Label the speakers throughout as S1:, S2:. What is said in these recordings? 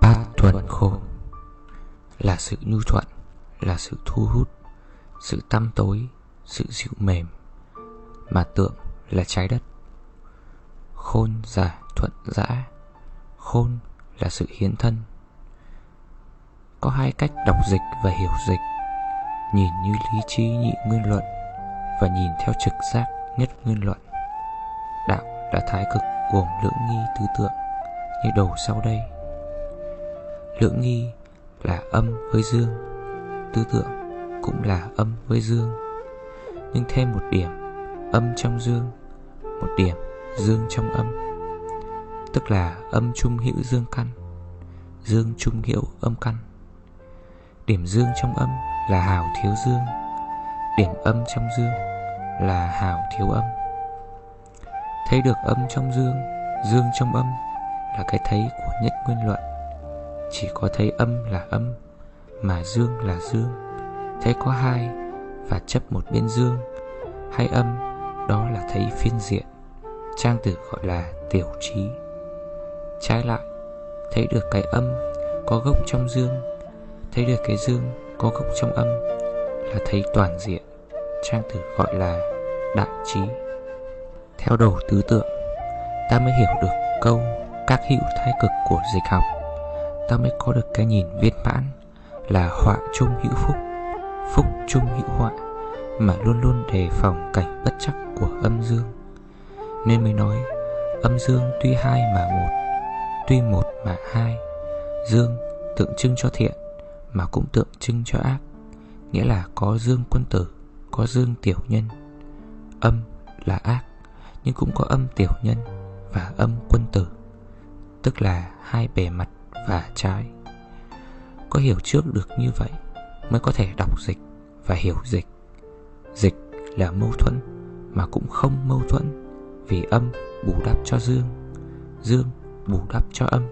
S1: Bát thuần khôn. Là sự nhu thuận, Là sự thu hút, Sự tăm tối, Sự dịu mềm, Mà tượng là trái đất. Khôn giả thuận dã Khôn là sự hiến thân. Có hai cách đọc dịch và hiểu dịch. Nhìn như lý trí nhị nguyên luận Và nhìn theo trực giác nhất nguyên luận. Đạo là thái cực gồm lưỡng nghi tứ tượng Như đầu sau đây. Lưỡng nghi là âm với dương Tứ tượng cũng là âm với dương. Nhưng thêm một điểm, âm trong dương, Một điểm dương trong âm, Tức là âm trung hữu dương căn, Dương trung hữu âm căn. Điểm dương trong âm là hào thiếu dương, Điểm âm trong dương là hào thiếu âm. Thấy được âm trong dương Dương trong âm Là cái thấy của nhất nguyên luận. Chỉ có thấy âm là âm, Mà dương là dương. Thấy có hai Và chấp một bên dương. Hay âm, Đó là thấy phiên diện. Trang tử gọi là tiểu trí. Trái lại, Thấy được cái âm Có gốc trong dương. Thấy được cái dương Có gốc trong âm Là thấy toàn diện. Trang tử gọi là đại trí. Theo đầu tứ tượng, Ta mới hiểu được câu Các hữu thái cực của dịch học. Ta mới có được cái nhìn viên mãn Là họa chung hữu phúc Phúc chung hữu họa Mà luôn luôn đề phòng cảnh bất chắc của âm dương. Nên mới nói, Âm dương tuy hai mà một, Tuy một mà hai, Dương tượng trưng cho thiện Mà cũng tượng trưng cho ác, Nghĩa là có dương quân tử, Có dương tiểu nhân. Âm là ác, Nhưng cũng có âm tiểu nhân Và âm quân tử, Tức là hai bề mặt và trái. Có hiểu trước được như vậy Mới có thể đọc dịch và hiểu dịch. Dịch là mâu thuẫn Mà cũng không mâu thuẫn Vì âm bù đắp cho dương Dương bù đắp cho âm.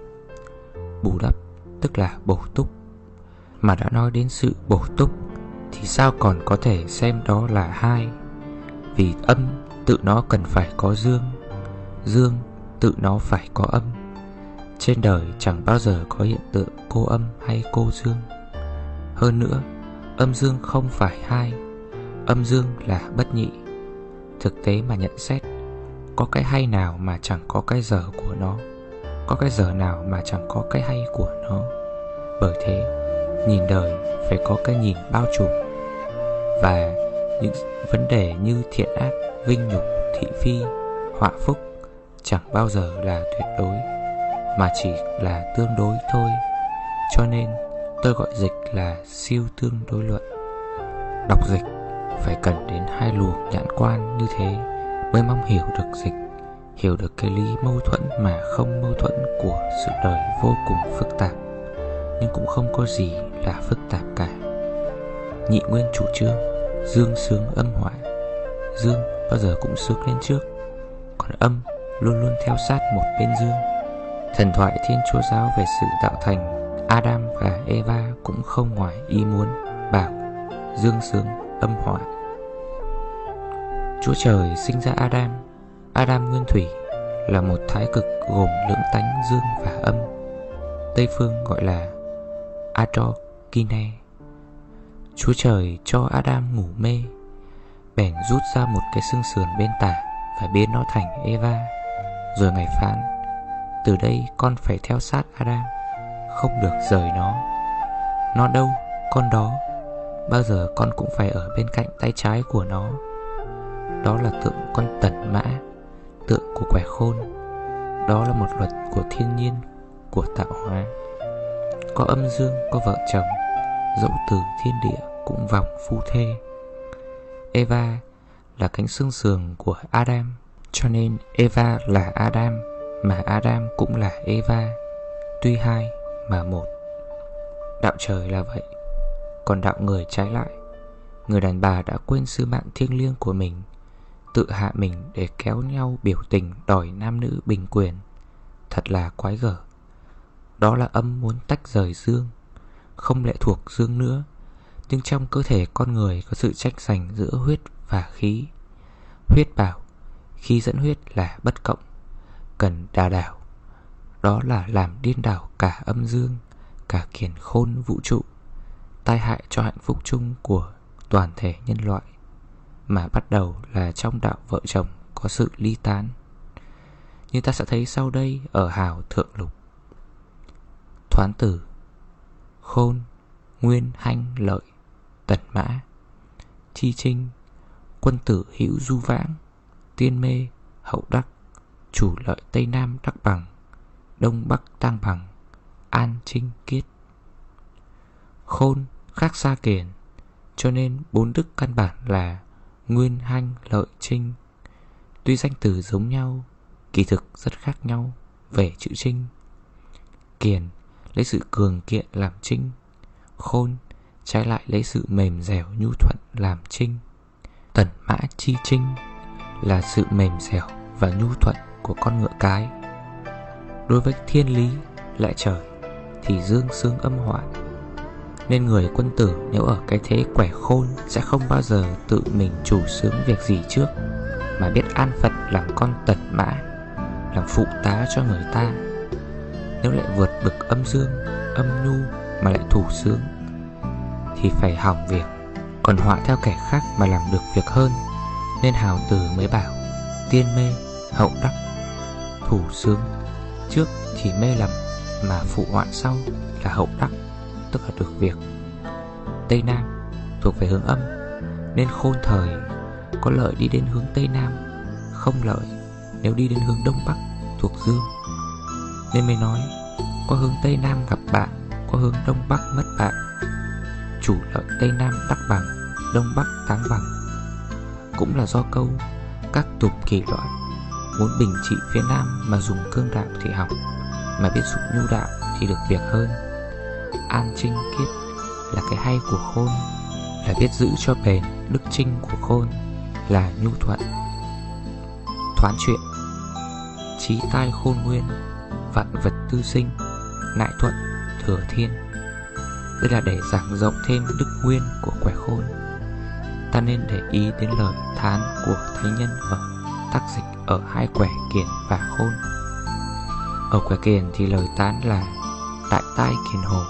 S1: Bù đắp tức là bổ túc. Mà đã nói đến sự bổ túc Thì sao còn có thể xem đó là hai? Vì âm tự nó cần phải có dương Dương tự nó phải có âm. Trên đời chẳng bao giờ có hiện tượng cô âm hay cô dương. Hơn nữa Âm dương không phải hai Âm dương là bất nhị. Thực tế mà nhận xét Có cái hay nào mà chẳng có cái dở của nó Có cái dở nào mà chẳng có cái hay của nó. Bởi thế Nhìn đời phải có cái nhìn bao trùm. Và những vấn đề như thiện ác, vinh nhục, thị phi, họa phúc Chẳng bao giờ là tuyệt đối. Mà chỉ là tương đối thôi. Cho nên tôi gọi dịch là siêu tương đối luận. Đọc dịch phải cần đến hai luồng nhãn quan như thế Mới mong hiểu được dịch Hiểu được cái lý mâu thuẫn mà không mâu thuẫn của sự đời vô cùng phức tạp. Nhưng cũng không có gì là phức tạp cả. Nhị nguyên chủ trương Dương sướng âm hoại, Dương bao giờ cũng sướng lên trước Còn âm luôn luôn theo sát một bên dương. Thần thoại Thiên Chúa Giáo về sự tạo thành, Adam và Eva cũng không ngoài ý muốn, Bảo, dương sướng, âm họa. Chúa Trời sinh ra Adam. Adam nguyên thủy, là một thái cực gồm lưỡng tánh dương và âm. Tây phương gọi là Atrokine Chúa Trời cho Adam ngủ mê, Bèn rút ra một cái xương sườn bên tả Và biến nó thành Eva. Rồi ngài phán từ đây con phải theo sát Adam. Không được rời nó. Nó đâu, con đó. Bao giờ con cũng phải ở bên cạnh tay trái của nó. Đó là tượng con tần mã Tượng của quẻ khôn. Đó là một luật của thiên nhiên Của tạo hóa. Có âm dương, có vợ chồng Dẫu từ thiên địa cũng vòng phu thê. Eva là cánh xương sườn của Adam Cho nên Eva là Adam. Mà Adam cũng là Eva, Tuy hai mà một. Đạo trời là vậy, Còn đạo người trái lại. Người đàn bà đã quên sứ mạng thiêng liêng của mình, Tự hạ mình để kéo nhau biểu tình đòi nam nữ bình quyền. Thật là quái gở. Đó là âm muốn tách rời dương, Không lệ thuộc dương nữa. Nhưng trong cơ thể con người có sự tranh giành giữa huyết và khí. Huyết bảo, Khí dẫn huyết là bất cộng. Cần đà đảo. Đó là làm điên đảo cả âm dương, Cả kiền khôn vũ trụ, Tai hại cho hạnh phúc chung của toàn thể nhân loại, Mà bắt đầu là trong đạo vợ chồng có sự ly tán. Như ta sẽ thấy sau đây ở hào thượng lục. Thoán tử, Khôn, Nguyên, hanh, lợi, Tần mã, Chi trinh, Quân tử hữu du vãng, Tiên mê, Hậu đắc Chủ lợi Tây Nam đắc bằng, Đông Bắc tăng bằng, An trinh kiết. Khôn khác xa kiền Cho nên bốn đức căn bản là Nguyên hanh lợi trinh Tuy danh từ giống nhau, Kỳ thực rất khác nhau Về chữ trinh Kiền lấy sự cường kiện làm trinh Khôn trái lại lấy sự mềm dẻo nhu thuận làm trinh Tần mã chi trinh là sự mềm dẻo và nhu thuận của con ngựa cái. Đối với thiên lý lại trời thì dương xương âm họa. Nên người quân tử nếu ở cái thế quẻ khôn Sẽ không bao giờ tự mình chủ sướng việc gì trước Mà biết an phận làm con tật mã Làm phụ tá cho người ta. Nếu lại vượt bực âm dương, âm nhu mà lại thủ sướng Thì phải hỏng việc Còn họa theo kẻ khác mà làm được việc hơn Nên hào tử mới bảo Tiên mê, hậu đắc Thủ sướng. Trước thì mê lầm, Mà phụ hoạn sau là hậu đắc, Tức là được việc. Tây Nam thuộc về hướng âm, Nên khôn thời Có lợi đi đến hướng Tây Nam, Không lợi nếu đi đến hướng Đông Bắc Thuộc Dương. Nên mới nói, Có hướng Tây Nam gặp bạn, Có hướng Đông Bắc mất bạn. Chủ lợi Tây Nam đắc bằng, Đông Bắc táng bằng. Cũng là do câu, Các tục kỳ loại Muốn bình trị phía Nam mà dùng cương đạo thì học, Mà biết dụng nhu đạo thì được việc hơn. An trinh kiết là cái hay của khôn, Là biết giữ cho bền đức trinh của khôn, Là nhu thuận. Thoán chuyện Trí tai khôn nguyên, Vạn vật tư sinh, Nại thuận, thừa thiên. Đây là để giảng rộng thêm đức nguyên của quẻ khôn. Ta nên để ý đến lời thán của thánh nhân ở tác dịch ở hai quẻ kiền và khôn. Ở quẻ kiền thì lời tán là Đại tai kiền hồ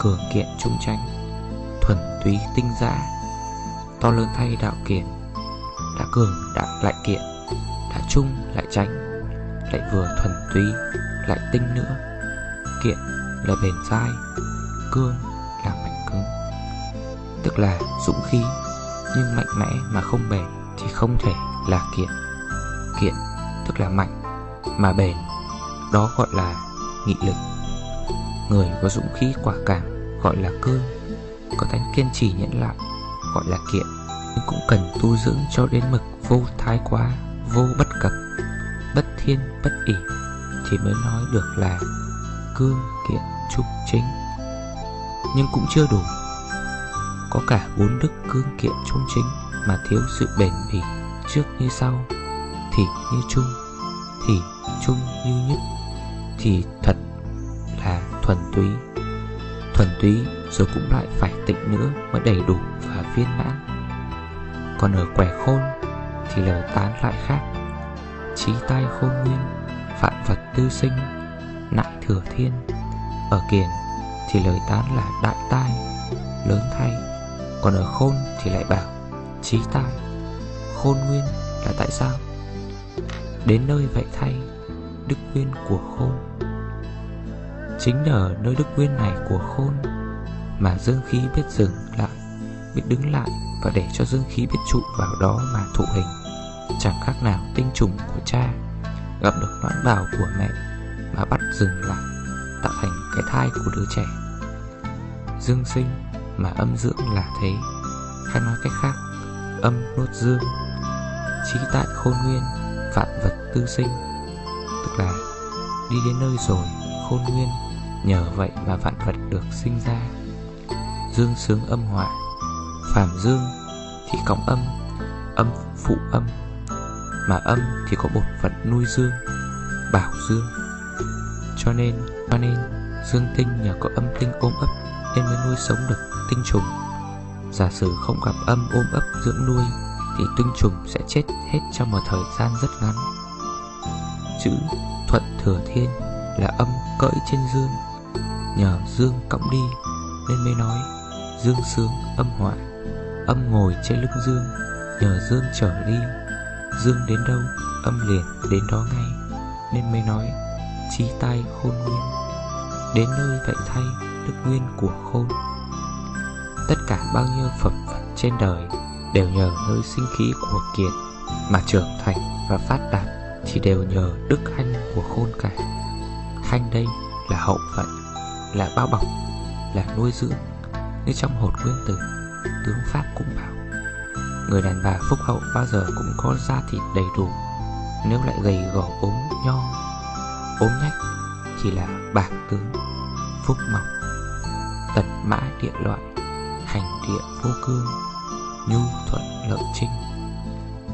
S1: Cường kiện trung tranh Thuần túy tinh giã. To lớn thay đạo kiền Đã cường, đã lại kiện Đã trung, lại tránh Lại vừa thuần túy, Lại tinh nữa. Kiện là bền dai, Cương là mạnh cứng. Tức là dũng khí, Nhưng mạnh mẽ mà không bền Thì không thể là kiện kiện tức là mạnh, Mà bền, Đó gọi là nghị lực. Người có dũng khí quả cảm Gọi là cương, Có tánh kiên trì nhẫn lại Gọi là kiện, Nhưng cũng cần tu dưỡng cho đến mực vô thái quá, Vô bất cập, Bất thiên, bất ỉ Thì mới nói được là Cương, kiện, trúc chính Nhưng cũng chưa đủ. Có cả bốn đức cương, kiện trung chính Mà thiếu sự bền bỉ Trước như sau thì như chung, Thì chung như nhất, Thì thật là thuần túy. Thuần túy rồi cũng lại phải tịnh nữa Mới đầy đủ và viên mãn. Còn ở quẻ khôn Thì lời tán lại khác. Trí tai khôn nguyên, Vạn vật tư sinh, Nại thừa thiên. Ở kiền thì lời tán là đại tai, Lớn thay. Còn ở khôn thì lại bảo Trí tai, Khôn nguyên là tại sao? Đến nơi vậy thay, Đức nguyên của khôn. Chính ở nơi đức nguyên này của khôn Mà dương khí biết dừng lại, Biết đứng lại Và để cho dương khí biết trụ vào đó mà thụ hình. Chẳng khác nào tinh trùng của cha Gặp được noãn bào của mẹ Mà bắt dừng lại, Tạo thành cái thai của đứa trẻ. Dương sinh mà âm dưỡng là thế Hay nói cách khác, Âm nốt dương, Trí tại khôn nguyên vạn vật tư sinh. Tức là đi đến nơi rồi, khôn nguyên, Nhờ vậy mà vạn vật được sinh ra. Dương sướng âm họa, Phàm dương thì cộng âm Âm phụ âm, Mà âm thì có một phận nuôi dương, Bảo dương. Cho nên Cho nên, Dương tinh nhờ có âm tinh ôm ấp Nên mới nuôi sống được tinh trùng. Giả sử không gặp âm ôm ấp dưỡng nuôi thì tinh trùng sẽ chết hết trong một thời gian rất ngắn. Chữ thuận thừa thiên là âm cỡi trên dương Nhờ dương cộng đi Nên mới nói Dương sướng âm hoại. Âm ngồi trên lưng dương Nhờ dương trở đi, Dương đến đâu, âm liền đến đó ngay Nên mới nói Chi tai khôn nguyên Đến nơi vậy thay, đức nguyên của khôn Tất cả bao nhiêu phẩm vật trên đời Đều nhờ nơi sinh khí của kiệt Mà trưởng thành và phát đạt Thì đều nhờ đức hanh của khôn cả Hanh đây là hậu vận Là bao bọc, Là nuôi dưỡng, Như trong hột nguyên tử, Tướng Pháp cũng bảo. Người đàn bà phúc hậu bao giờ cũng có da thịt đầy đủ, Nếu lại gầy gò ốm nho. Ốm nhách Thì là bạc tướng, Phúc mọc Tật mã địa loại, Hành địa vô cương. Nhu thuận lợi trinh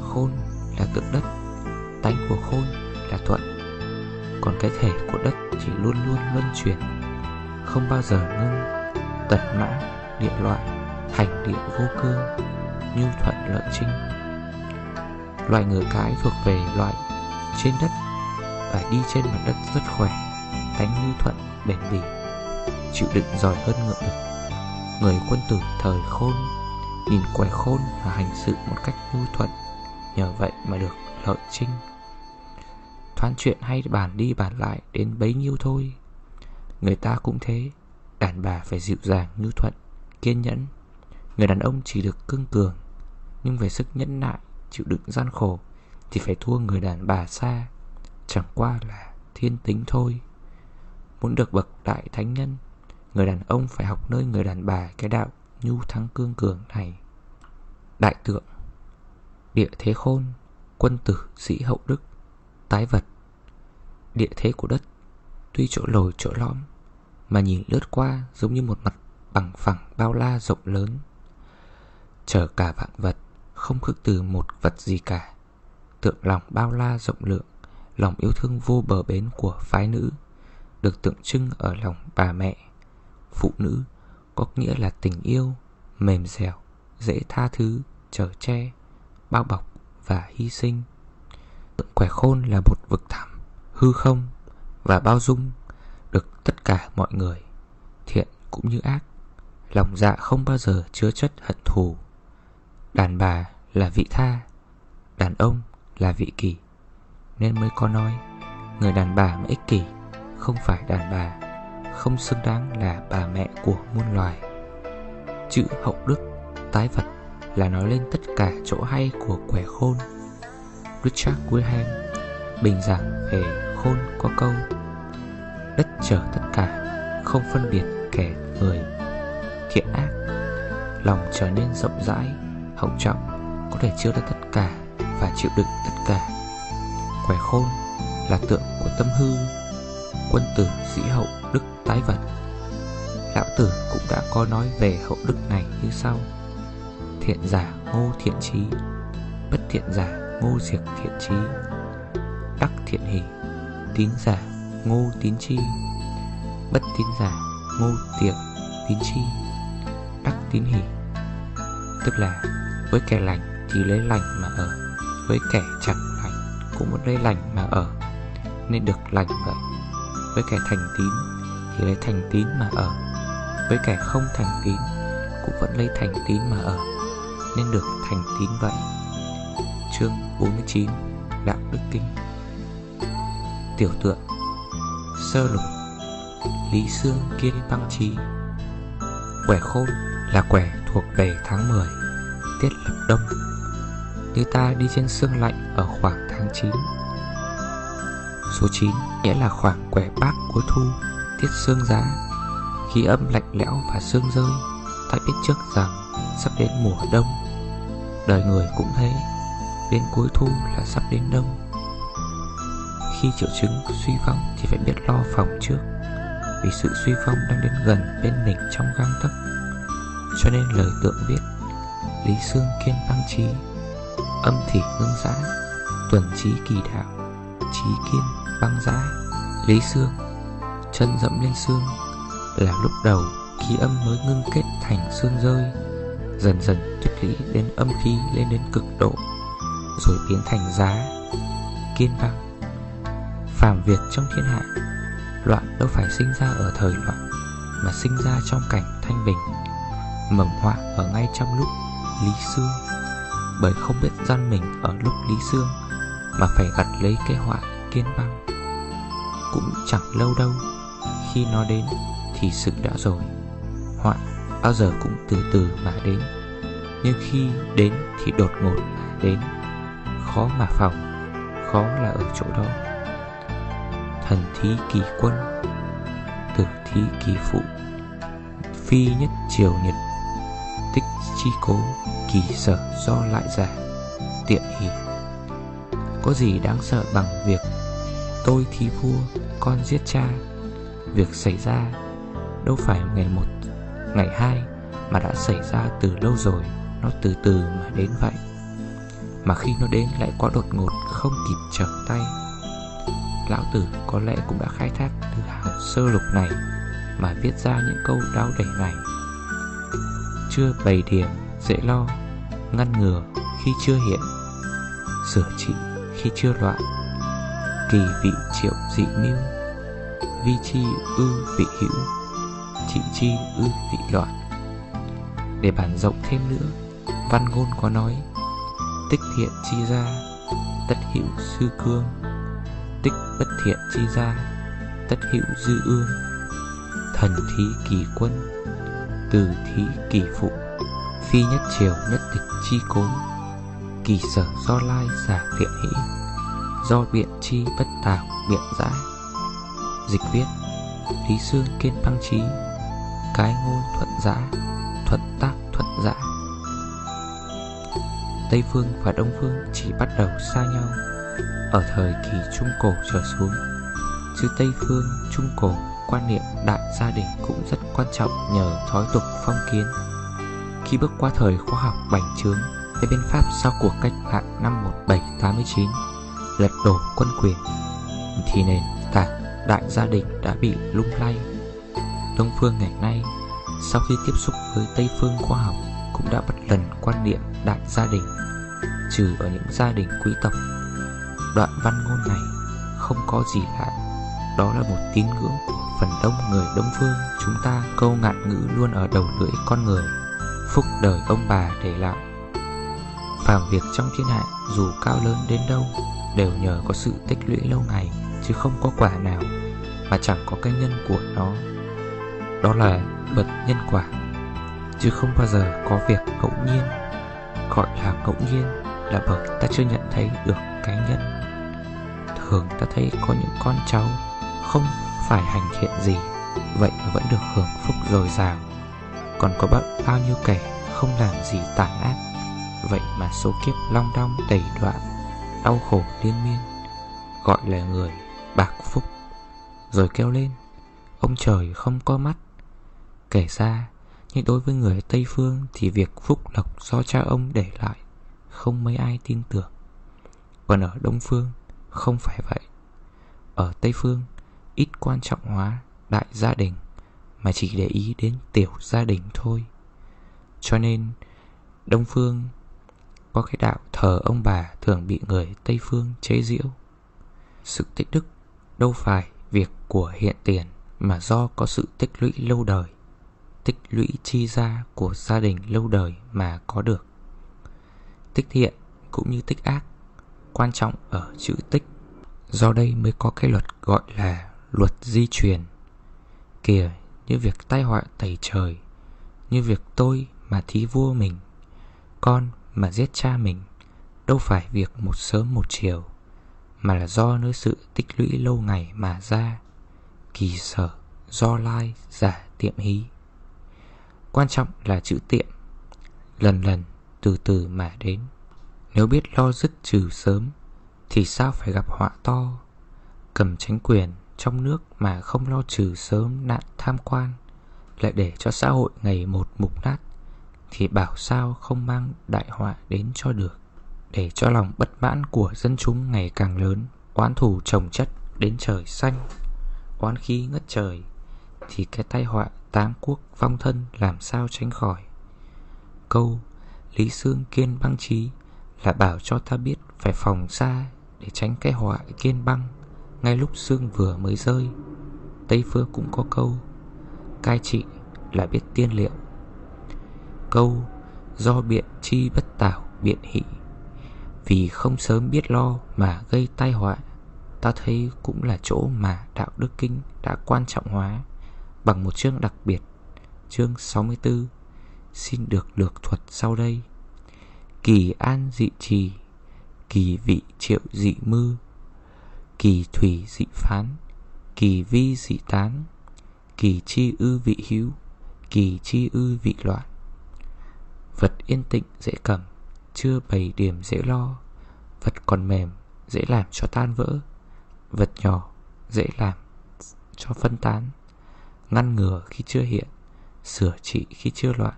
S1: Khôn là tượng đất, Tánh của khôn là thuận. Còn cái thể của đất chỉ luôn luôn luân chuyển, Không bao giờ ngưng, Tật mã địa loại Hành địa vô cương Nhu thuận lợi trinh loại ngựa cái thuộc về loại trên đất, Phải đi trên mặt đất rất khỏe, Tánh nhu thuận, bền bỉ, Chịu đựng giỏi hơn ngựa được Người quân tử thời khôn Nhìn quẻ khôn và hành sự một cách nhu thuận. Nhờ vậy mà được lợi trinh. Thoán chuyện hay bàn đi bàn lại đến bấy nhiêu thôi. Người ta cũng thế, Đàn bà phải dịu dàng nhu thuận, Kiên nhẫn. Người đàn ông chỉ được cưng cường, Nhưng về sức nhẫn nại, Chịu đựng gian khổ Thì phải thua người đàn bà xa. Chẳng qua là thiên tính thôi. Muốn được bậc đại thánh nhân, Người đàn ông phải học nơi người đàn bà Cái đạo nhu thắng cương cường này. Đại tượng, Địa thế khôn, Quân tử sĩ hậu đức, Tái vật. Địa thế của đất, Tuy chỗ lồi chỗ lõm, Mà nhìn lướt qua giống như một mặt bằng phẳng bao la rộng lớn. Chở cả vạn vật, Không khước từ một vật gì cả. Tượng lòng bao la rộng lượng, Lòng yêu thương vô bờ bến của phái nữ, Được tượng trưng ở lòng bà mẹ, Phụ nữ có nghĩa là tình yêu Mềm dẻo, dễ tha thứ, chở che Bao bọc và hy sinh. Tượng quẻ khôn là một vực thẳm Hư không và bao dung Được tất cả mọi người Thiện cũng như ác. Lòng dạ không bao giờ chứa chất hận thù. Đàn bà là vị tha Đàn ông là vị kỷ. Nên mới có nói Người đàn bà mà ích kỷ Không phải đàn bà. Không xứng đáng là bà mẹ của muôn loài. Chữ hậu đức Tái vật là nói lên tất cả chỗ hay của quẻ khôn. Richard Wilhelm Bình giảng về khôn có câu Đất chở tất cả Không phân biệt kẻ người. Thiện ác Lòng trở nên rộng rãi hậu trọng có thể chứa được tất cả và chịu đựng tất cả. Quẻ khôn là tượng của tâm hư, quân tử sĩ hậu đức tái vật. Lão tử cũng đã có nói về hậu đức này như sau. Thiện giả ngô thiện trí, bất thiện giả ngô diệt thiện trí, đắc thiện hỷ, tín giả ngô tín chi, bất tín giả ngô tiệm tín chi, đắc tín hỷ. Tức là với kẻ lành thì lấy lành mà ở Với kẻ chẳng lành cũng muốn lấy lành mà ở Nên được lành vậy với kẻ thành tín thì lấy thành tín mà ở. Với kẻ không thành tín cũng vẫn lấy thành tín mà ở. Nên được thành tín vậy. Chương 49 Đạo Đức Kinh. Tiểu tượng. Sơ lục. Lý xương kiên băng trí Quẻ khôn là quẻ thuộc về tháng 10 tiết lập đông. Như ta đi trên sương lạnh ở khoảng tháng 9 Số 9 nghĩa là khoảng quẻ bác cuối thu, Tiết sương giá. Khi âm lạnh lẽo và sương rơi, Ta biết trước rằng sắp đến mùa đông. Đời người cũng thế, Đến cuối thu là sắp đến đông. Khi triệu chứng suy vong thì phải biết lo phòng trước, Vì sự suy vong đang đến gần bên mình trong găng tấc. Cho nên lời tượng viết, Lý xương kiên băng trí Âm thị ngưng giã Tuần trí kỳ đạo, Trí kiên băng giá, Lý xương, Chân dẫm lên xương Là lúc đầu khi âm mới ngưng kết thành xương rơi. Dần dần tích lý đến âm khí lên đến cực độ Rồi biến thành giá Kiên băng Phàm việc trong thiên hạ Loạn đâu phải sinh ra ở thời loạn Mà sinh ra trong cảnh thanh bình Mầm họa ở ngay trong lúc Lý xương, Bởi không biết gian mình ở lúc Lý xương Mà phải gặt lấy cái họa kiên băng cũng chẳng lâu đâu. Khi nó đến thì sự đã rồi. Họa bao giờ cũng từ từ mà đến. Nhưng khi đến thì đột ngột mà đến. Khó mà phòng, Khó là ở chỗ đó. Thần thí kỳ quân, Tử thí kỳ phụ, Phi nhất triều nhật, Tích chi cố, Kỳ sở do lại giả, Tiện hỷ. Có gì đáng sợ bằng việc Tôi thì vua, Con giết cha. Việc xảy ra Đâu phải ngày một, Ngày hai Mà đã xảy ra từ lâu rồi, Nó từ từ mà đến vậy. Mà khi nó đến lại quá đột ngột Không kịp trở tay. Lão Tử có lẽ cũng đã khai thác từ hào sơ lục này Mà viết ra những câu đau đẩy này. Chưa bày điểm, dễ lo, Ngăn ngừa khi chưa hiện, Sửa trị khi chưa loạn. Kỳ vị triệu dị mưu Vi chi ư vị hữu Trị chi ư vị loạn. Để bản rộng thêm nữa, Văn ngôn có nói, Tích thiện chi ra Tất hữu sư cương. Tích bất thiện chi ra Tất hữu dư ương. Thần thí kỳ quân, Từ thí kỳ phụ. Phi nhất triều nhất tịch chi cố Kỳ sở do lai giả thiện hữu. Do biện chi bất tảo biện giã Dịch viết, Lý xương kiên băng trí Cái ngôn thuận giã, Thuận tác thuận giã. Tây phương và Đông phương chỉ bắt đầu xa nhau. Ở thời kỳ Trung Cổ trở xuống Chứ Tây phương, Trung Cổ, quan niệm đại gia đình cũng rất quan trọng nhờ thói tục phong kiến. Khi bước qua thời khoa học bành trướng Tây bên Pháp sau cuộc cách mạng năm 1789 Lật đổ quân quyền, Thì nền tảng đại gia đình đã bị lung lay. Đông phương ngày nay, Sau khi tiếp xúc với Tây phương khoa học, Cũng đã bất lần quan niệm đại gia đình, Trừ ở những gia đình quý tộc. Đoạn văn ngôn này không có gì lạ, Đó là một tín ngưỡng của phần đông người Đông Phương Chúng ta câu ngạn ngữ luôn ở đầu lưỡi con người, Phúc đời ông bà để lại. Phàm việc trong thiên hạ dù cao lớn đến đâu Đều nhờ có sự tích lũy lâu ngày Chứ không có quả nào Mà chẳng có cái nhân của nó. Đó là luật nhân quả Chứ không bao giờ có việc ngẫu nhiên. Gọi là ngẫu nhiên Là bởi ta chưa nhận thấy được cái nhân. Thường ta thấy có những con cháu Không phải hành thiện gì Vậy mà vẫn được hưởng phúc dồi dào. Còn có bao, bao nhiêu kẻ không làm gì tàn ác Vậy mà số kiếp long đong đầy đoạn Đau khổ liên miên, Gọi là người bạc phúc. Rồi kêu lên, Ông trời không có mắt. Kể ra, Nhưng đối với người Tây Phương Thì việc phúc lộc do cha ông để lại Không mấy ai tin tưởng. Còn ở Đông Phương, Không phải vậy. Ở Tây Phương, Ít quan trọng hóa đại gia đình Mà chỉ để ý đến tiểu gia đình thôi. Cho nên, Đông Phương có cái đạo thờ ông bà Thường bị người Tây Phương chế giễu. Sự tích đức đâu phải việc của hiện tiền Mà do có sự tích lũy lâu đời. Tích lũy chi ra của gia đình lâu đời mà có được. Tích thiện cũng như tích ác, Quan trọng ở chữ tích. Do đây mới có cái luật gọi là luật di truyền. Kìa, như việc tai họa tẩy trời, Như việc tôi mà thí vua mình, Con mà giết cha mình Đâu phải việc một sớm một chiều Mà là do nơi sự tích lũy lâu ngày mà ra Kỳ sở, do lai, giả tiệm hí. Quan trọng là chữ tiệm Lần lần, từ từ mà đến. Nếu biết lo dứt trừ sớm Thì sao phải gặp họa to? Cầm tránh quyền trong nước mà không lo trừ sớm nạn tham quan Lại để cho xã hội ngày một mục nát. Thì bảo sao không mang đại họa đến cho được, Để cho lòng bất mãn của dân chúng ngày càng lớn. Oán thù trồng chất đến trời xanh, Oán khí ngất trời, Thì cái tai họa tám quốc vong thân làm sao tránh khỏi? Câu, Lý Sương kiên băng trí Là bảo cho ta biết phải phòng xa Để tránh cái họa kiên băng. Ngay lúc sương vừa mới rơi, Tây Phương cũng có câu, Cai trị là biết tiên liệu Câu, Do biện chi bất tảo biện hỷ. Vì không sớm biết lo mà gây tai họa, Ta thấy cũng là chỗ mà Đạo Đức Kinh đã quan trọng hóa, Bằng một chương đặc biệt, Chương 64 Xin được lược thuật sau đây. Kỳ an dị trì, Kỳ vị triệu dị mư, Kỳ thủy dị phán, Kỳ vi dị tán, Kỳ chi ư vị hữu, Kỳ chi ư vị loạn. Vật yên tĩnh dễ cầm, Chưa bày điểm dễ lo. Vật còn mềm, dễ làm cho tan vỡ. Vật nhỏ, dễ làm cho phân tán. Ngăn ngừa khi chưa hiện, Sửa trị khi chưa loạn,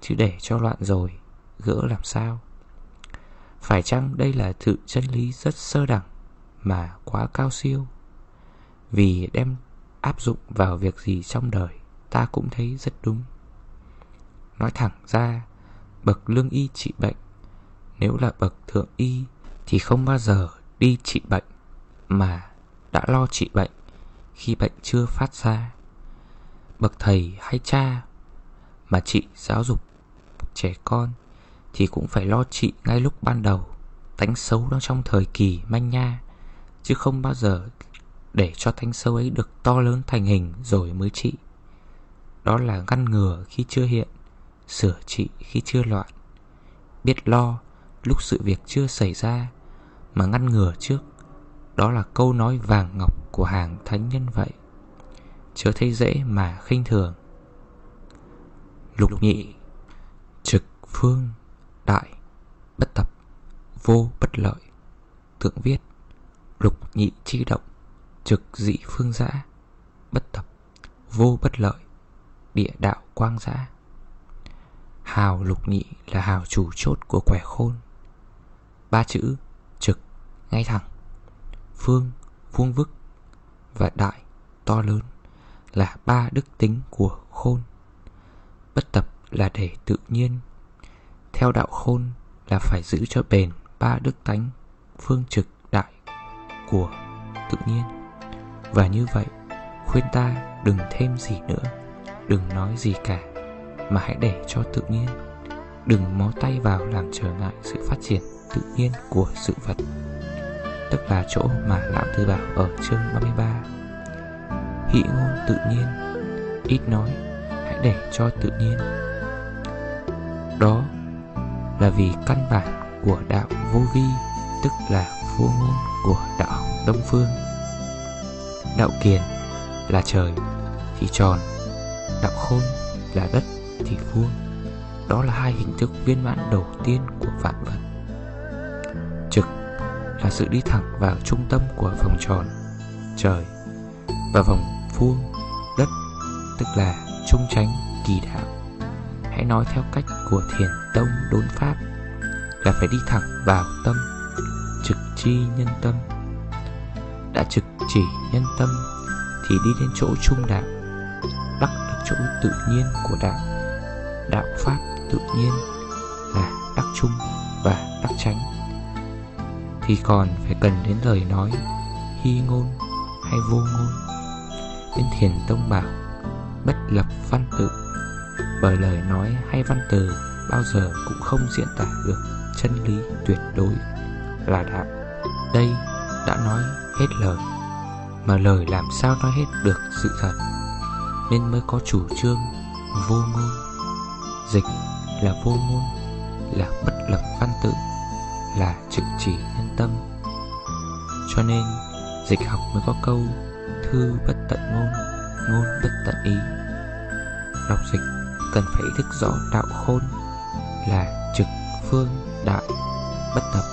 S1: Chứ để cho loạn rồi, Gỡ làm sao. Phải chăng đây là sự chân lý rất sơ đẳng Mà quá cao siêu? Vì đem áp dụng vào việc gì trong đời, Ta cũng thấy rất đúng. Nói thẳng ra Bậc lương y trị bệnh. Nếu là bậc thượng y Thì không bao giờ đi trị bệnh, Mà đã lo trị bệnh Khi bệnh chưa phát ra. Bậc thầy hay cha Mà trị giáo dục trẻ con Thì cũng phải lo trị ngay lúc ban đầu, Tánh xấu đang trong thời kỳ manh nha, Chứ không bao giờ để cho tánh xấu ấy được to lớn thành hình rồi mới trị. Đó là ngăn ngừa khi chưa hiện. Sửa trị khi chưa loạn. Biết lo lúc sự việc chưa xảy ra Mà ngăn ngừa trước. Đó là câu nói vàng ngọc của hàng thánh nhân vậy. Chớ thấy dễ mà khinh thường. Lục nhị, Trực phương, Đại, Bất tập, Vô bất lợi. Thượng viết, Lục nhị chi động, Trực dị phương giã, Bất tập, Vô bất lợi, Địa đạo quang giã. Hào lục nhị là hào chủ chốt của quẻ khôn. Ba chữ, Trực, Ngay thẳng. Phương, Vuông vức. Và đại, To lớn, Là ba đức tính của khôn. Bất tập là để tự nhiên. Theo đạo khôn là phải giữ cho bền ba đức tánh, phương trực, đại của tự nhiên. Và như vậy, khuyên ta đừng thêm gì nữa, Đừng nói gì cả. Mà hãy để cho tự nhiên. Đừng mó tay vào làm trở ngại sự phát triển tự nhiên của sự vật. Tức là chỗ mà Lão Tư Bảo ở chương 33 Hỷ ngôn tự nhiên, Ít nói, Hãy để cho tự nhiên. Đó là vì căn bản của đạo vô vi, Tức là vô ngôn của đạo Đông Phương. Đạo kiền là trời thì tròn. Đạo khôn là đất thì vuông Đó là hai hình thức viên mãn đầu tiên của vạn vật. Trực là sự đi thẳng vào trung tâm của vòng tròn, Trời Và vòng vuông đất, Tức là trung tránh kỳ đạo. Hãy nói theo cách của thiền tông đốn pháp Là phải đi thẳng vào tâm, Trực chi nhân tâm. Đã trực chỉ nhân tâm Thì đi đến chỗ trung đạo, Đắc được chỗ tự nhiên của đạo. Đạo pháp tự nhiên Là đắc trung và đắc tránh Thì còn phải cần đến lời nói Hy ngôn hay vô ngôn đến thiền tông bảo Bất lập văn tự bởi lời nói hay văn từ bao giờ cũng không diễn tả được chân lý tuyệt đối là đạo. Đây đã nói hết lời, mà lời làm sao nói hết được sự thật, nên mới có chủ trương vô ngôn. Dịch là vô ngôn, là bất lập văn tự, là trực chỉ nhân tâm. Cho nên dịch học mới có câu thư bất tận ngôn, ngôn bất tận ý. Đọc dịch cần phải ý thức rõ đạo khôn là trực phương đại bất tập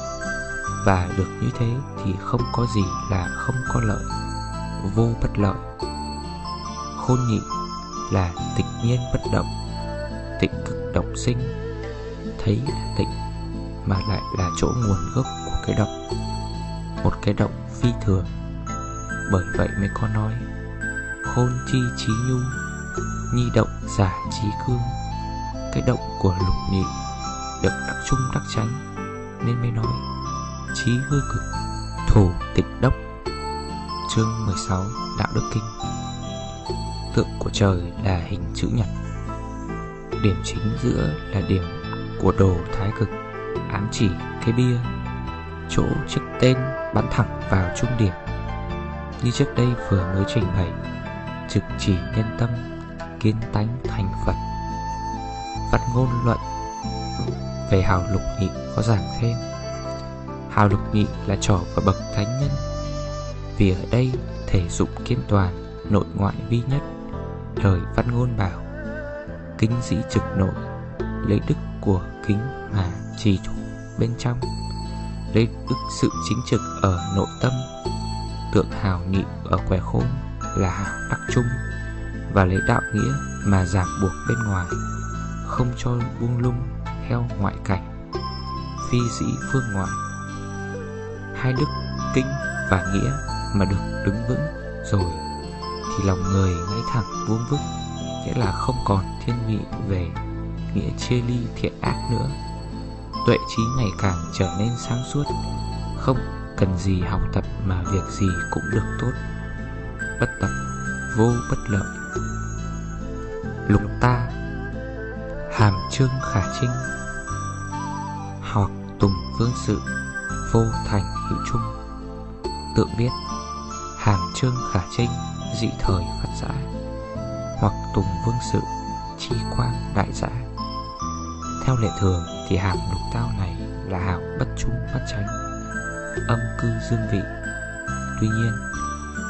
S1: và được như thế thì không có gì là không có lợi vô bất lợi khôn nhị là tịch nhiên bất động tịnh cực động sinh. Thấy là tịnh mà lại là chỗ nguồn gốc của cái động, một cái động phi thường. Bởi vậy mới có nói, khôn chi trí nhu, Nhi động giả trí cương. Cái động của lục nhị Được đắc trung đắc tránh Nên mới nói Trí hư cực Thủ tịnh đốc. Chương 16 Đạo Đức Kinh. Tượng của trời là hình chữ nhật. Điểm chính giữa là điểm của đồ thái cực. Ám chỉ cái bia, Chỗ chiếc tên bắn thẳng vào trung điểm. Như trước đây vừa mới trình bày, Trực chỉ nhân tâm, Kiến tánh thành Phật. Phật ngôn luận Về hào lục nhị có giảng thêm. Hào lục nhị là trò và bậc thánh nhân. Vì ở đây thể dụng kiên toàn, Nội ngoại vi nhất Lời văn ngôn bảo Kính dĩ trực nội, Lấy đức của kính mà trì trụ bên trong, Lấy đức sự chính trực ở nội tâm, Tượng hào nhị ở quẻ khôn Là hào đắc trung Và lấy đạo nghĩa mà giảm buộc bên ngoài, Không cho buông lung theo ngoại cảnh, Phi dĩ phương ngoại. Hai đức kính và nghĩa mà được đứng vững rồi Thì lòng người ngay thẳng vuông vức. Nghĩa là không còn thiên vị về nghĩa chia ly thiện ác nữa. Tuệ trí ngày càng trở nên sáng suốt Không cần gì học tập mà việc gì cũng được tốt. Bất tập, vô bất lợi. Lục ta Hàm trương khả trinh. Hoặc tùng vương sự Vô thành hữu trung Tượng viết Hàm trương khả trinh Dị thời Phật giải tùng vương sự, Chi quang đại giả Theo lệ thường thì hàm lục tao này Là hàm bất trung bất tránh Âm cư dương vị. Tuy nhiên,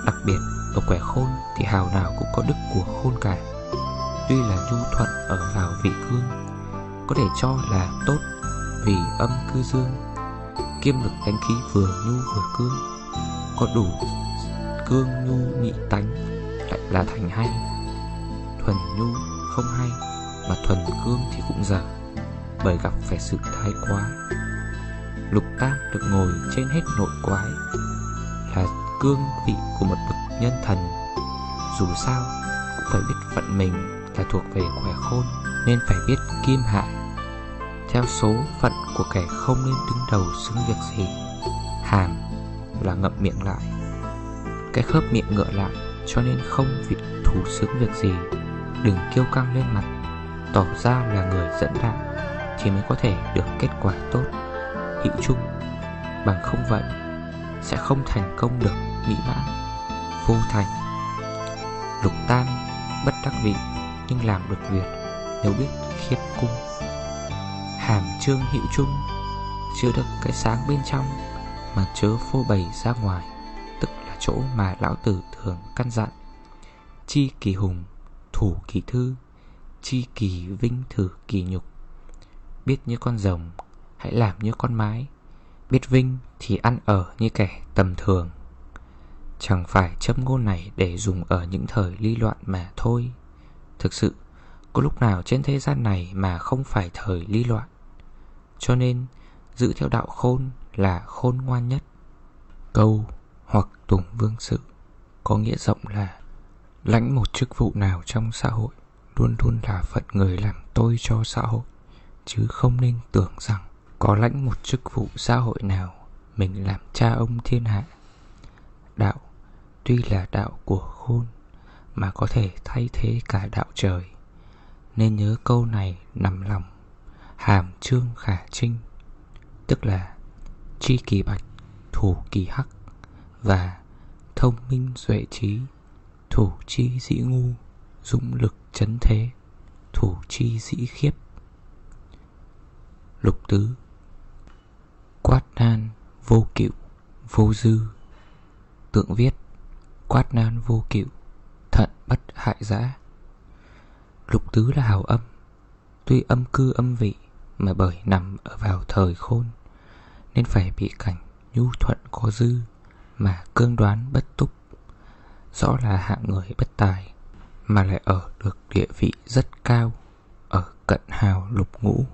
S1: Đặc biệt ở quẻ khôn Thì hào nào cũng có đức của khôn cả. Tuy là nhu thuận ở vào vị cương, Có thể cho là tốt Vì âm cư dương. Kiêm lực đánh khí vừa nhu vừa cương, Có đủ cương nhu nhị tánh Lại là thành hay. Thuần nhu không hay, Mà thuần cương thì cũng dở Bởi gặp phải sự thái quá. Lục tam được ngồi trên hết nội quái, Là cương vị của một bậc nhân thần. Dù sao, cũng phải biết phận mình là thuộc về khỏe khôn, Nên phải biết kim hạ Theo số phận của kẻ không nên đứng đầu xứng việc gì, Hàm là ngậm miệng lại, Cái khớp miệng ngựa lại, Cho nên không vịt thủ xứng việc gì. Đừng kiêu căng lên mặt. Tỏ ra là người dẫn đạo Thì mới có thể được kết quả tốt. Hữu chung Bằng không vậy, Sẽ không thành công được mỹ mãn. Vô thành, Lục tam, bất đắc vị, Nhưng làm được việc, Nếu biết khiết cung. Hàm trương hữu chung Chưa được cái sáng bên trong, Mà chớ phô bày ra ngoài, Tức là chỗ mà lão tử thường căn dặn. Chi kỳ hùng Thủ kỳ thư, Chi kỳ vinh thử kỳ nhục. Biết như con rồng, Hãy làm như con mái. Biết vinh thì ăn ở như kẻ tầm thường. Chẳng phải châm ngôn này để dùng ở những thời ly loạn mà thôi. Thực sự, Có lúc nào trên thế gian này mà không phải thời ly loạn? Cho nên, Giữ theo đạo khôn là khôn ngoan nhất. Câu hoặc tùng vương sự Có nghĩa rộng là Lãnh một chức vụ nào trong xã hội Luôn luôn là phận người làm tôi cho xã hội, Chứ không nên tưởng rằng Có lãnh một chức vụ xã hội nào Mình làm cha ông thiên hạ. Đạo Tuy là đạo của khôn Mà có thể thay thế cả đạo trời, Nên nhớ câu này nằm lòng Hàm trương khả trinh, Tức là Chi kỳ bạch, Thủ kỳ hắc Và thông minh duệ trí. Thủ chi dĩ ngu Dũng lực chấn thế. Thủ chi dĩ khiếp. Lục tứ. Quát nan vô cựu, Vô dư. Tượng viết, Quát nan vô cựu, Thận bất hại giã Lục tứ là hào âm. Tuy âm cư âm vị Mà bởi nằm ở vào thời khôn, Nên phải bị cảnh Nhu thuận có dư Mà cương đoán bất túc. Rõ là hạng người bất tài, Mà lại ở được địa vị rất cao, Ở cận hào lục ngũ.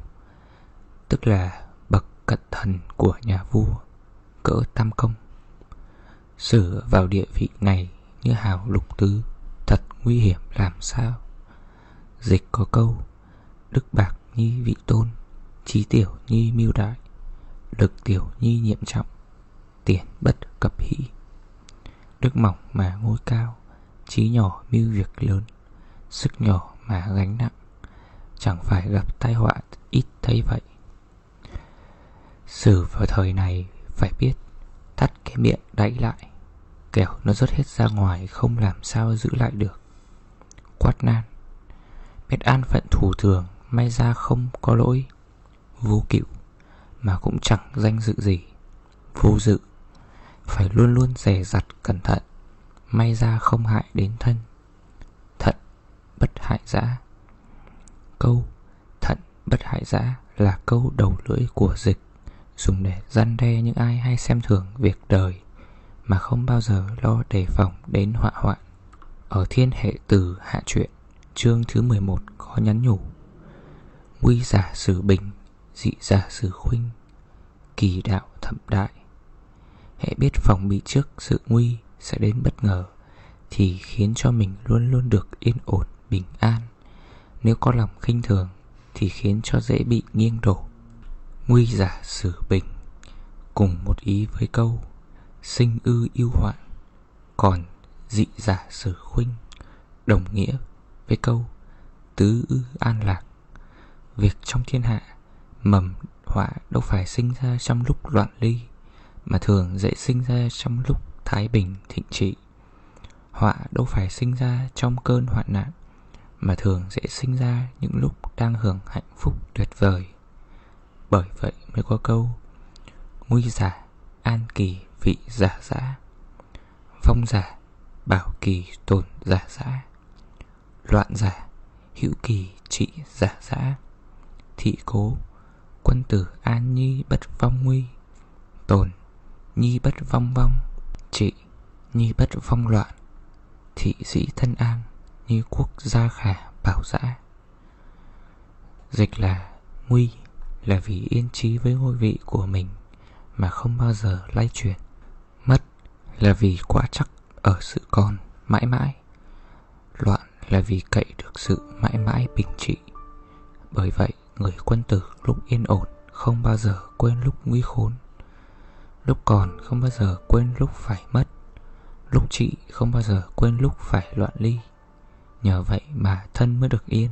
S1: Tức là bậc cận thần của nhà vua, Cỡ tam công. Sử vào địa vị này như hào lục tứ, Thật nguy hiểm làm sao? Dịch có câu, Đức bạc nhi vị tôn Trí tiểu nhi mưu đại, Lực tiểu nhi nhiệm trọng, Tiền bất cập hỷ. Đức mỏng mà ngôi cao Trí nhỏ mưu việc lớn, Sức nhỏ mà gánh nặng. Chẳng phải gặp tai họa ít thấy vậy. Sử vào thời này, phải biết, thắt cái miệng đẩy lại, Kẻo nó rớt hết ra ngoài Không làm sao giữ lại được. Quát nan, Biết an phận thủ thường May ra không có lỗi. Vô cựu, Mà cũng chẳng danh dự gì. Vô dự phải luôn luôn dè dặt cẩn thận. May ra không hại đến thân. Thận, bất hại giã Câu, thận, bất hại giã là câu đầu lưỡi của dịch, Dùng để răn đe những ai hay xem thường việc đời, Mà không bao giờ lo đề phòng đến họa hoạn. Ở thiên hệ từ hạ truyện, Chương thứ 11 có nhắn nhủ. Nguy giả sử bình, Dị giả sử khuynh, Kỳ đạo thậm đại hãy biết phòng bị trước sự nguy sẽ đến bất ngờ Thì khiến cho mình luôn luôn được yên ổn, bình an. Nếu có lòng khinh thường Thì khiến cho dễ bị nghiêng đổ. Nguy giả sử bình. Cùng một ý với câu Sinh ư yêu hoạn Còn dị giả sử khuynh. Đồng nghĩa với câu Tứ ư an lạc. Việc trong thiên hạ Mầm họa đâu phải sinh ra trong lúc loạn ly. Mà thường dễ sinh ra trong lúc thái bình thịnh trị. Họa đâu phải sinh ra trong cơn hoạn nạn Mà thường dễ sinh ra những lúc đang hưởng hạnh phúc tuyệt vời. Bởi vậy mới có câu Nguy giả, an kỳ, vị giả giã Phong giả, bảo kỳ, tồn giả giã Loạn giả, hữu kỳ, trị giả giã. Thị cố, quân tử an nhi bất vong nguy Tồn, nhi bất vong vong Trị, nhi bất vong loạn Thị sĩ thân an, như quốc gia khả bảo giã Dịch là nguy là vì yên trí với ngôi vị của mình mà không bao giờ lay chuyển. Mất là vì quá chắc ở sự còn mãi mãi. Loạn là vì cậy được sự mãi mãi bình trị. Bởi vậy, người quân tử lúc yên ổn không bao giờ quên lúc nguy khốn. Lúc còn không bao giờ quên lúc phải mất. Lúc trị không bao giờ quên lúc phải loạn ly. Nhờ vậy mà thân mới được yên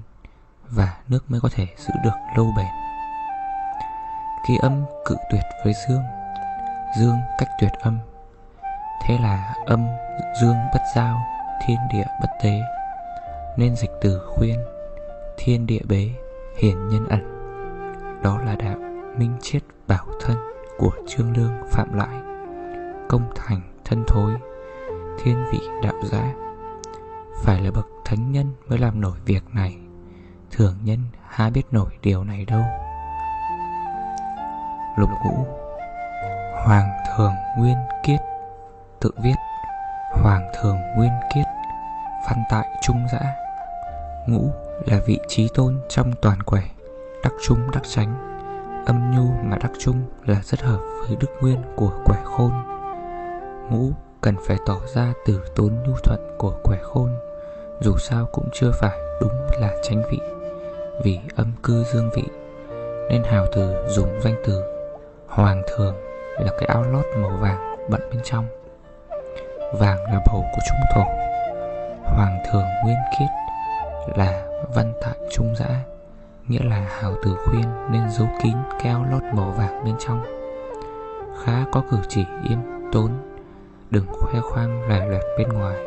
S1: và nước mới có thể giữ được lâu bền. Khi âm cự tuyệt với dương Dương cách tuyệt âm Thế là âm dương bất giao, Thiên địa bất tế Nên dịch từ khuyên, Thiên địa bế, Hiển nhân ẩn Đó là đạo minh triết bảo thân của Trương Lương Phạm Lại. Công thành thân thối, Thiên vị đạo giã Phải là bậc thánh nhân mới làm nổi việc này. Thường nhân há biết nổi điều này đâu. Lục ngũ, Hoàng thường nguyên kiết, Tự viết, Hoàng thường nguyên kiết, Văn tại trung giã. Ngũ là vị trí tôn trong toàn quẻ, Đắc trung đắc tránh Âm nhu mà đắc trung là rất hợp với đức nguyên của quẻ khôn. Ngũ cần phải tỏ ra từ tốn nhu thuận của quẻ khôn, Dù sao cũng chưa phải đúng là tránh vị, Vì âm cư dương vị, Nên hào từ dùng danh từ. Hoàng thường là cái áo lót màu vàng bận bên trong. Vàng là bầu của trung thổ. Hoàng thường nguyên kiết là văn tại trung giã. Nghĩa là hào tử khuyên nên giấu kín cái áo lót màu vàng bên trong. Khá có cử chỉ yêm tốn, Đừng khoe khoang lè lẹt bên ngoài.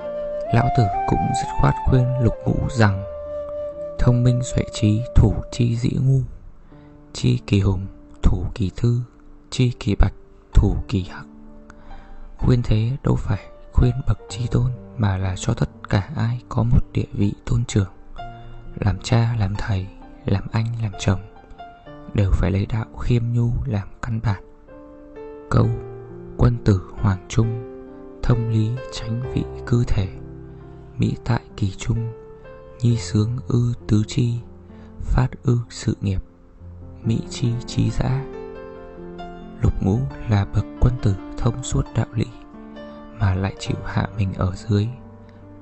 S1: Lão tử cũng dứt khoát khuyên lục ngũ rằng, Thông minh xuệ trí, thủ chi dĩ ngu, Chi kỳ hùng, thủ kỳ thư, chi kỳ bạch, thủ kỳ hắc. Khuyên thế đâu phải khuyên bậc chi tôn mà là cho tất cả ai có một địa vị tôn trưởng, làm cha, làm thầy làm anh, làm chồng, đều phải lấy đạo khiêm nhu làm căn bản. Câu, quân tử hoàng trung, thông lý tránh vị cư thể, mỹ tại kỳ trung, nhi sướng ư tứ chi, phát ư sự nghiệp, mỹ chi trí giã Lục ngũ là bậc quân tử thông suốt đạo lý, Mà lại chịu hạ mình ở dưới,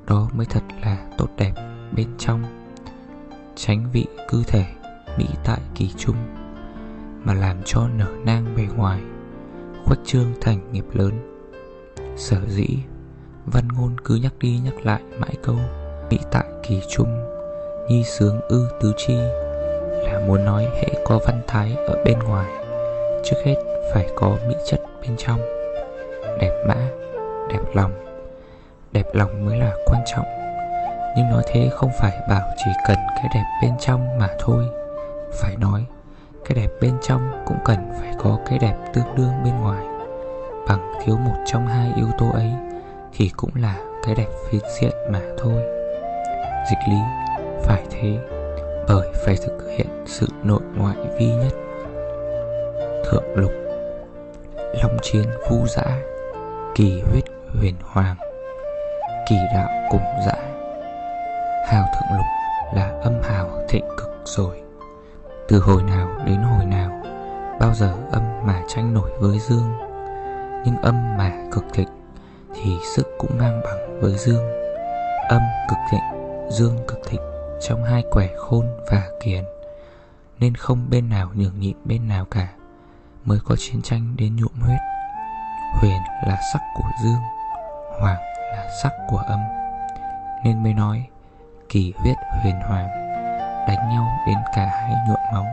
S1: Đó mới thật là tốt đẹp bên trong. Tránh vị cư thể Mỹ tại kỳ trung Mà làm cho nở nang bề ngoài Khuất trương thành nghiệp lớn. Sở dĩ Văn ngôn cứ nhắc đi nhắc lại mãi câu Mỹ tại kỳ trung nhi sướng ư tứ chi Là muốn nói hệ có văn thái ở bên ngoài Trước hết phải có mỹ chất bên trong. Đẹp mã, đẹp lòng Đẹp lòng mới là quan trọng. Nhưng nói thế không phải bảo chỉ cần cái đẹp bên trong mà thôi. Phải nói, cái đẹp bên trong cũng cần phải có cái đẹp tương đương bên ngoài. Bằng thiếu một trong hai yếu tố ấy Thì cũng là cái đẹp phiến diện mà thôi. Dịch lý, phải thế, Bởi phải thực hiện sự nội ngoại vi nhất. Thượng lục, Long chiến vu dã Kỳ huyết huyền hoàng, Kỳ đạo cùng dã Hào thượng lục là âm hào thịnh cực rồi. Từ hồi nào đến hồi nào Bao giờ âm mà tranh nổi với dương? Nhưng âm mà cực thịnh Thì sức cũng ngang bằng với dương. Âm cực thịnh, dương cực thịnh Trong hai quẻ khôn và kiền. Nên không bên nào nhường nhịn bên nào cả Mới có chiến tranh đến nhuộm huyết. Huyền là sắc của dương Hoàng là sắc của âm. Nên mới nói Kỳ huyết huyền hoàng, Đánh nhau đến cả hai nhuộm máu.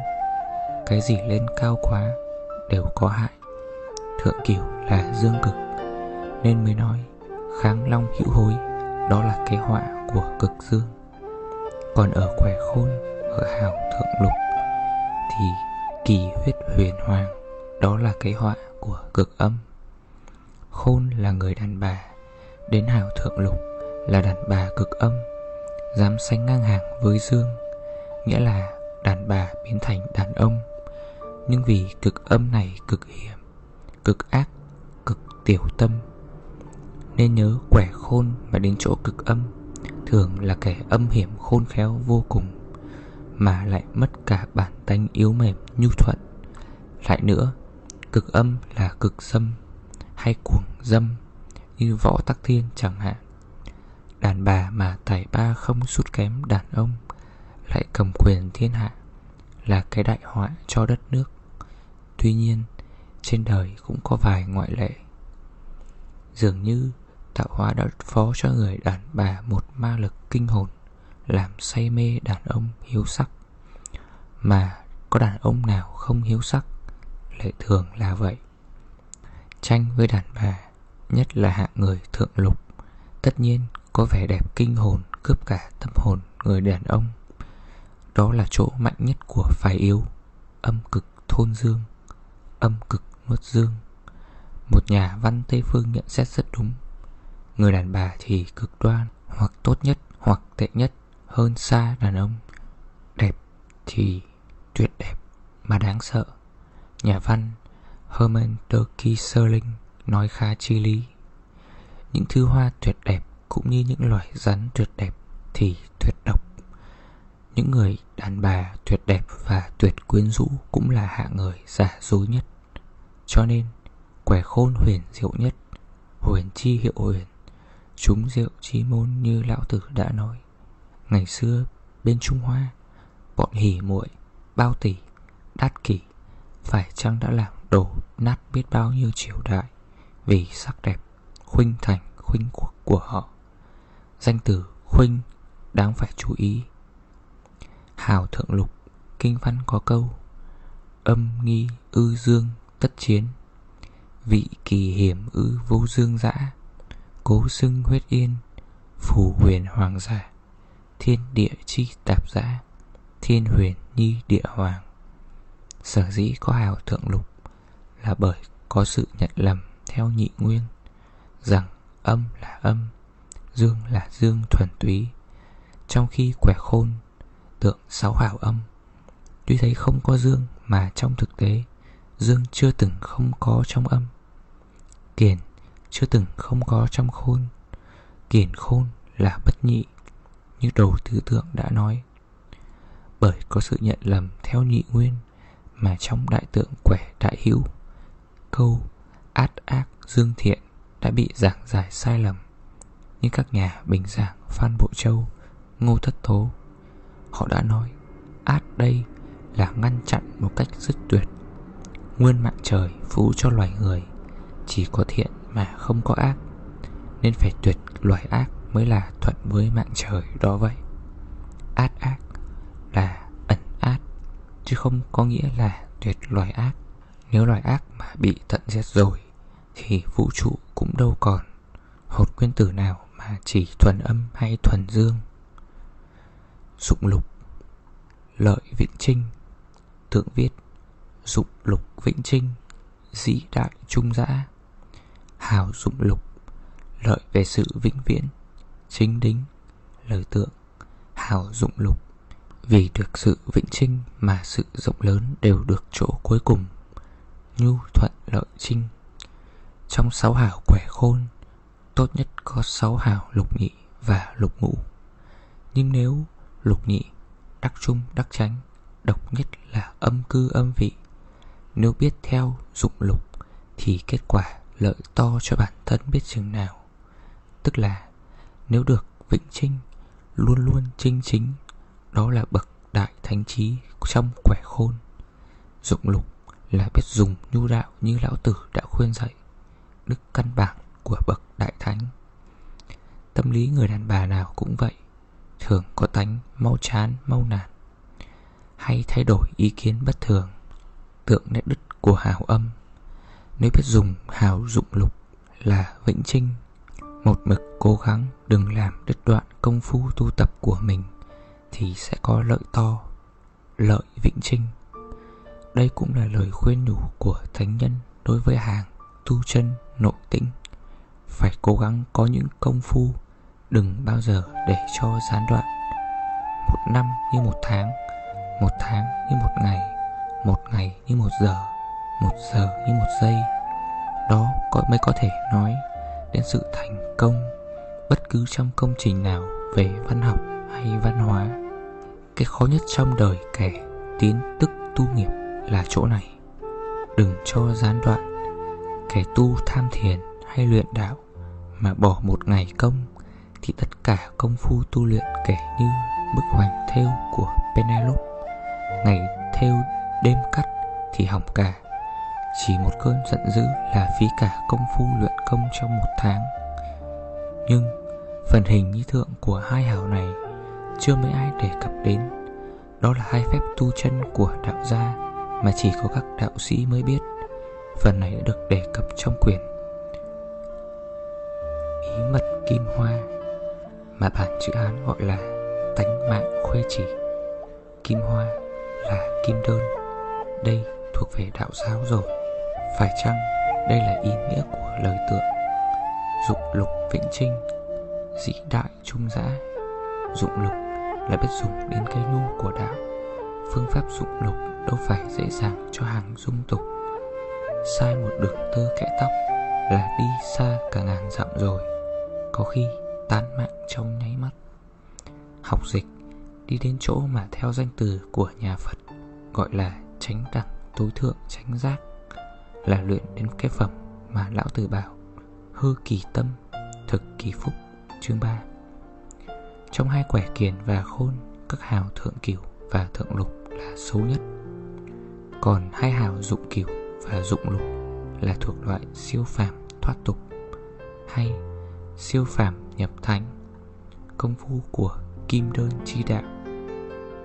S1: Cái gì lên cao quá Đều có hại. Thượng cửu là dương cực, Nên mới nói, Kháng long hữu hối Đó là cái họa của cực dương. Còn ở quẻ khôn, Ở hào thượng lục, Thì kỳ huyết huyền hoàng, Đó là cái họa của cực âm. Khôn là người đàn bà, Đến hào thượng lục là đàn bà cực âm. Dám sánh ngang hàng với dương Nghĩa là đàn bà biến thành đàn ông Nhưng vì cực âm này cực hiểm Cực ác, cực tiểu tâm Nên nhớ quẻ khôn mà đến chỗ cực âm Thường là kẻ âm hiểm khôn khéo vô cùng Mà lại mất cả bản tánh yếu mềm nhu thuận Lại nữa Cực âm là cực dâm hay cuồng dâm như võ tắc thiên chẳng hạn. Đàn bà mà tài ba không sút kém đàn ông lại cầm quyền thiên hạ là cái đại họa cho đất nước. Tuy nhiên, trên đời cũng có vài ngoại lệ. Dường như tạo hóa đã phó cho người đàn bà một ma lực kinh hồn làm say mê đàn ông hiếu sắc. Mà có đàn ông nào không hiếu sắc, lệ thường là vậy. Tranh với đàn bà Nhất là hạng người thượng lục Tất nhiên có vẻ đẹp kinh hồn Cướp cả tâm hồn người đàn ông. Đó là chỗ mạnh nhất của phái yếu. Âm cực thôn dương, Âm cực nuốt dương. Một nhà văn Tây Phương nhận xét rất đúng. Người đàn bà thì cực đoan, Hoặc tốt nhất, hoặc tệ nhất, Hơn xa đàn ông. Đẹp thì tuyệt đẹp, Mà đáng sợ. Nhà văn Herman Turkey Serling nói khá chi lý. Những thứ hoa tuyệt đẹp cũng như những loài rắn tuyệt đẹp thì tuyệt độc. Những người đàn bà tuyệt đẹp và tuyệt quyến rũ cũng là hạng người giả dối nhất. Cho nên, quẻ khôn huyền diệu nhất, huyền chi hiệu huyền, chúng diệu chi môn như lão tử đã nói. Ngày xưa, bên Trung Hoa, bọn hỉ muội, bao tỷ, đát kỷ, phải chăng đã làm đổ nát biết bao nhiêu triều đại vì sắc đẹp khuynh thành khuynh quốc của họ. Danh từ khuynh đáng phải chú ý. Hào thượng lục, kinh văn có câu Âm nghi ư dương tất chiến Vị kỳ hiểm ư vô dương dã Cố xưng huyết yên Phù huyền hoàng giả Thiên địa chi tạp dã Thiên huyền nhi địa hoàng Sở dĩ có hào thượng lục Là bởi có sự nhận lầm theo nhị nguyên Rằng âm là âm Dương là dương thuần túy. Trong khi quẻ khôn, Tượng sáu hào âm, Tuy thấy không có dương Mà trong thực tế, Dương chưa từng không có trong âm. Kiển chưa từng không có trong khôn. Kiển khôn là bất nhị, Như đầu tứ tượng đã nói. Bởi có sự nhận lầm theo nhị nguyên Mà trong đại tượng quẻ đại hữu, Câu át ác dương thiện đã bị giảng giải sai lầm như các nhà bình giảng Phan Bộ Châu, Ngô Thất Thố. Họ đã nói át đây là ngăn chặn một cách rất tuyệt. Nguyên mạng trời phú cho loài người chỉ có thiện mà không có ác, nên phải tuyệt loài ác mới là thuận với mạng trời đó vậy. Át ác là ẩn át, Chứ không có nghĩa là tuyệt loài ác Nếu loài ác mà bị tận diệt rồi Thì vũ trụ cũng đâu còn Hột nguyên tử nào mà chỉ thuần âm hay thuần dương? Dụng lục, Lợi Vĩnh Trinh Tượng viết, Dụng lục Vĩnh Trinh Dĩ đại trung dã Hào dụng lục, Lợi về sự vĩnh viễn Chính đính, Lời tượng. Hào dụng lục, Vì được sự vĩnh trinh Mà sự rộng lớn đều được chỗ cuối cùng. Nhu thuận lợi trinh Trong sáu hảo quẻ khôn Tốt nhất có sáu hào lục nhị và lục ngũ. Nhưng nếu lục nhị, Đắc trung đắc tránh Độc nhất là âm cư, âm vị, Nếu biết theo dụng lục, Thì kết quả lợi to cho bản thân biết chừng nào. Tức là, nếu được vĩnh trinh Luôn luôn trinh chính, Đó là bậc đại thánh trí trong quẻ khôn. Dụng lục là biết dùng nhu đạo như lão tử đã khuyên dạy, Đức căn bản của bậc đại thánh. Tâm lý người đàn bà nào cũng vậy, Thường có tánh mau chán, mau nản, Hay thay đổi ý kiến bất thường, Tượng nét đứt của hào âm. Nếu biết dùng hào dụng lục là vĩnh trinh, Một mực cố gắng đừng làm đứt đoạn công phu tu tập của mình, Thì sẽ có lợi to, Lợi vĩnh trinh. Đây cũng là lời khuyên nhủ của thánh nhân đối với hàng tu chân nội tĩnh. Phải cố gắng có những công phu, Đừng bao giờ để cho gián đoạn. Một năm như một tháng Một tháng như một ngày Một ngày như một giờ Một giờ như một giây. Đó mới có thể nói Đến sự thành công Bất cứ trong công trình nào Về văn học hay văn hóa. Cái khó nhất trong đời kẻ Tiến tức tu nghiệp là chỗ này. Đừng cho gián đoạn, Kẻ tu tham thiền hay luyện đạo mà bỏ một ngày công, thì tất cả công phu tu luyện kể như bức hoành thêu của Penelope. Ngày thêu đêm cắt thì hỏng cả. Chỉ một cơn giận dữ là phí cả công phu luyện công trong một tháng. Nhưng phần hình như thượng của hai hảo này Chưa mấy ai đề cập đến. Đó là hai phép tu chân của đạo gia Mà chỉ có các đạo sĩ mới biết. Phần này đã được đề cập trong quyển mật Kim Hoa mà bản chữ Hán gọi là tánh mạng khuê chỉ. Kim hoa là kim đơn, đây thuộc về đạo giáo rồi. Phải chăng đây là ý nghĩa của lời tượng Dụng lục vĩnh trinh Dĩ đại trung dã. Dụng lục là biết dùng đến cái nhu của đạo Phương pháp dụng lục đâu phải dễ dàng cho hàng dung tục Sai một đường tơ kẽ tóc là đi xa cả ngàn dặm rồi có khi tán mạng trong nháy mắt. Học dịch, đi đến chỗ mà theo danh từ của nhà Phật, gọi là tránh đẳng tối thượng tránh giác, là luyện đến cái phẩm mà lão tử bảo, hư kỳ tâm, thực kỳ phúc, chương 3 trong hai quẻ kiền và khôn, các hào thượng cửu và thượng lục là xấu nhất. Còn hai hào dụng cửu và dụng lục là thuộc loại siêu phàm thoát tục, hay siêu phàm nhập thánh, Công phu của kim đơn chi đạo.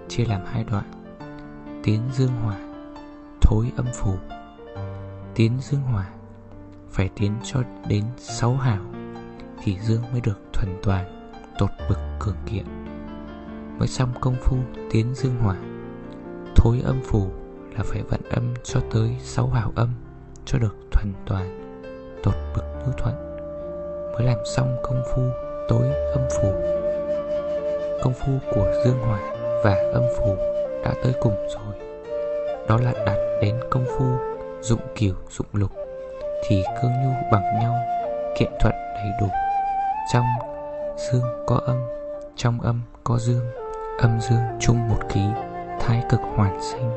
S1: Chia làm hai đoạn. Tiến dương hỏa, Thối âm phủ. Tiến dương hỏa, Phải tiến cho đến sáu hào Thì dương mới được thuần toàn, Tột bực cường kiện. Mới xong công phu tiến dương hỏa, Thối âm phủ Là phải vận âm cho tới sáu hào âm Cho được thuần toàn, Tột bực như thuận mới làm xong công phu tối âm phù công phu của dương hỏa và âm phù đã tới cùng rồi. Đó là đạt đến công phu dụng kiểu dụng lục, thì cương nhu bằng nhau, kiện thuận đầy đủ. Trong dương có âm, trong âm có dương, âm dương chung một ký, thái cực hoàn sinh,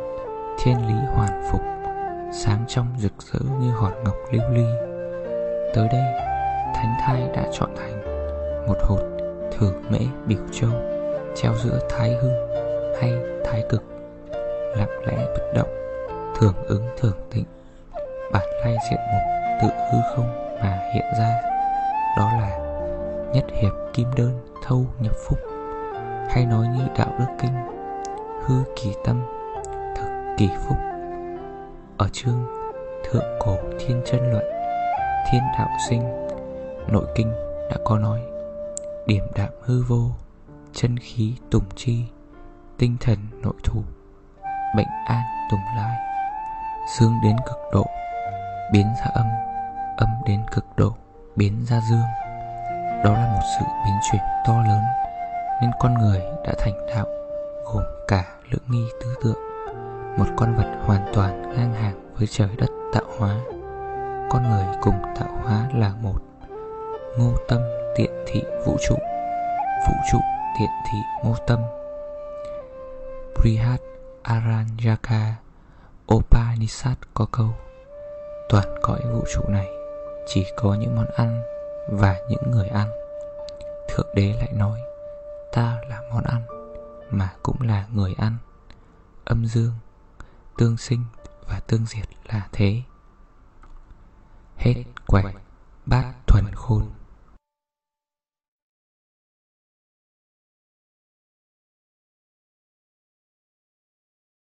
S1: thiên lý hoàn phục, sáng trong rực rỡ như hòn ngọc lưu ly. Tới đây thánh thai đã chọn thành một hột thử mễ biểu châu, treo giữa thái hư hay thái cực, lặng lẽ bất động thường ứng thường tịnh. Bản lai diện mục tự hư không mà hiện ra, đó là nhất hiệp kim đơn thâu nhập phúc, hay nói như đạo đức kinh, hư kỳ tâm, thực kỳ phúc. Ở chương Thượng Cổ Thiên Chân Luận, Thiên Đạo Sinh Nội Kinh đã có nói. Điểm đạm hư vô, Chân khí tùng chi, Tinh thần nội thủ, Bệnh an tùng lai. Dương đến cực độ, Biến ra âm Âm đến cực độ, Biến ra dương. Đó là một sự biến chuyển to lớn, Nên con người đã thành đạo, Gồm cả lưỡng nghi tứ tượng. Một con vật hoàn toàn ngang hàng với trời đất tạo hóa. Con người cùng tạo hóa là một. Ngô tâm tiện thị vũ trụ. Vũ trụ tiện thị ngô tâm. Brihat Aranyaka Upanishad có câu, Toàn cõi vũ trụ này Chỉ có những món ăn Và những người ăn. Thượng đế lại nói, Ta là món ăn Mà cũng là người ăn. Âm dương, Tương sinh và tương diệt là thế. Hết quẻ Bát thuần khôn.